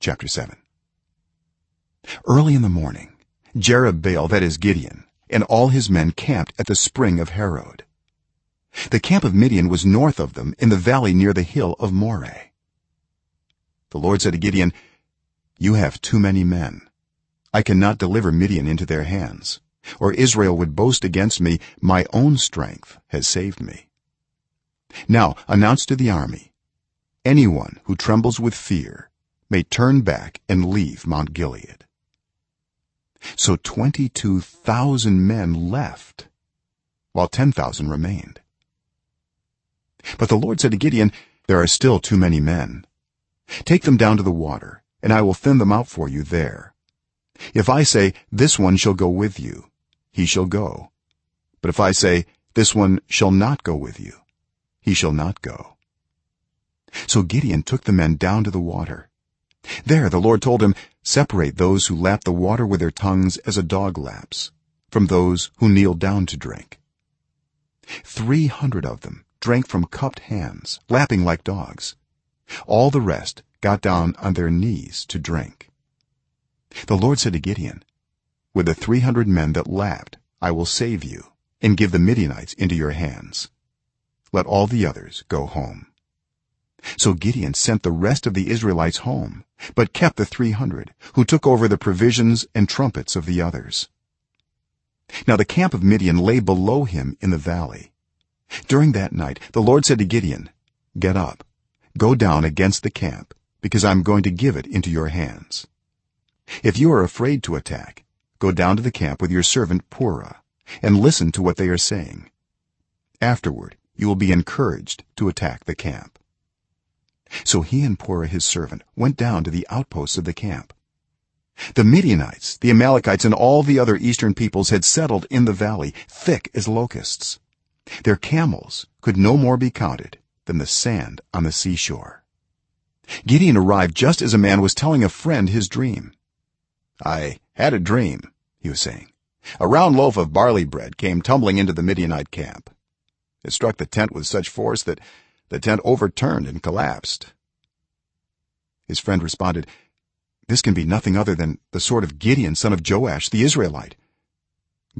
chapter 7 early in the morning jerubbaal that is gideon and all his men camped at the spring of harod the camp of midian was north of them in the valley near the hill of moreh. The lord said to gideon you have too many men. I cannot deliver midian into their hands or israel would boast against me. My own strength has saved me. Now announce to the army anyone who trembles with fear may turn back and leave mount gilead. So 22000 men left while 10000 remained. But the lord said to gideon there are still too many men. Take them down to the water and i will thin them out for you there. If i say this one shall go with you he shall go. But if i say this one shall not go with you he shall not go. So gideon took the men down to the water there the lord told him separate those who lap the water with their tongues as a dog laps from those who kneel down to drink. 300 of them drank from cupped hands lapping like dogs. All the rest got down on their knees to drink. The lord said to gideon with the 300 men that lapped i will save you and give the midianites into your hands. Let all the others go home so gideon sent the rest of the israelites home but kept the 300 who took over the provisions and trumpets of the others. Now the camp of midian lay below him in the valley. During that night the lord said to gideon get up. Go down against the camp because i'm going to give it into your hands. If you are afraid to attack go down to the camp with your servant purah and listen to what they are saying. Afterward you will be encouraged to attack the camp so he and purah his servant went down to the outposts of the camp. The midianites the amalekites and all the other eastern peoples had settled in the valley thick as locusts. Their camels could no more be counted than the sand on the seashore. Gideon arrived just as a man was telling a friend his dream. I had a dream he was saying. A round loaf of barley bread came tumbling into the midianite camp. It struck the tent with such force that the tent overturned and collapsed. His friend responded this can be nothing other than the sword of gideon son of joash the israelite.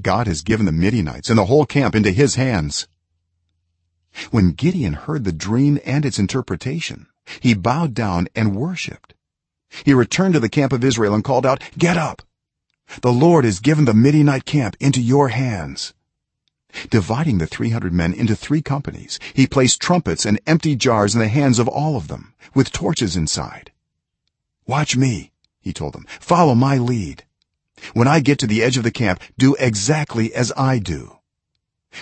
God has given the midianites and the whole camp into his hands. When gideon heard the dream and its interpretation he bowed down and worshipped he returned to the camp of israel and called out get up! The lord has given the midianite camp into your hands dividing the 300 men into 3 companies he placed trumpets and empty jars in the hands of all of them with torches inside. Watch me he told them. Follow my lead. When i get to the edge of the camp do exactly as i do.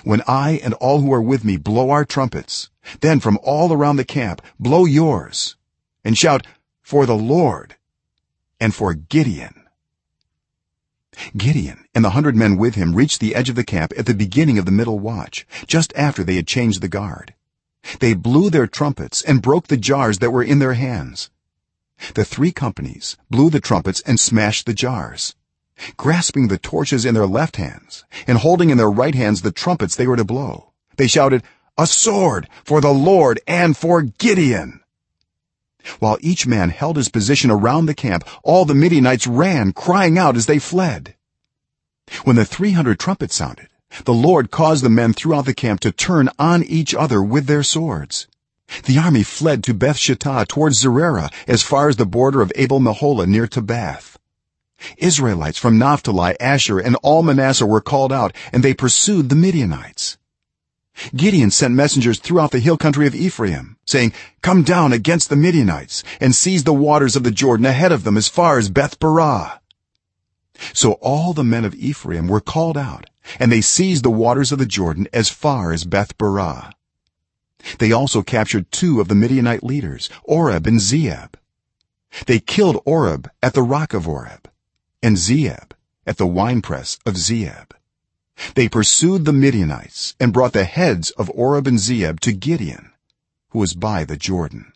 When i and all who are with me blow our trumpets then from all around the camp blow yours and shout for the lord and for gideon gideon and the 100 men with him reached the edge of the camp at the beginning of the middle watch just after they had changed the guard. They blew their trumpets and broke the jars that were in their hands. The three companies blew the trumpets and smashed the jars grasping the torches in their left hands and holding in their right hands the trumpets they were to blow. They shouted a sword for the lord and for gideon while each man held his position around the camp all the midianites ran crying out as they fled. When the 300 trumpets sounded the lord caused the men throughout the camp to turn on each other with their swords. The army fled to beth shittah towards zererah as far as the border of abel meholah near tabbath israelites from naphtali asher and all manasseh were called out and they pursued the midianites. Gideon sent messengers throughout the hill country of ephraim saying come down against the midianites and seize the waters of the jordan ahead of them as far as beth-barah so all the men of ephraim were called out and they seized the waters of the jordan as far as beth-barah they also captured two of the midianite leaders oreb and zeeb. They killed oreb at the rock of oreb and zeeb at the winepress of zeeb. They pursued the midianites and brought the heads of oreb and zeeb to gideon who was by the jordan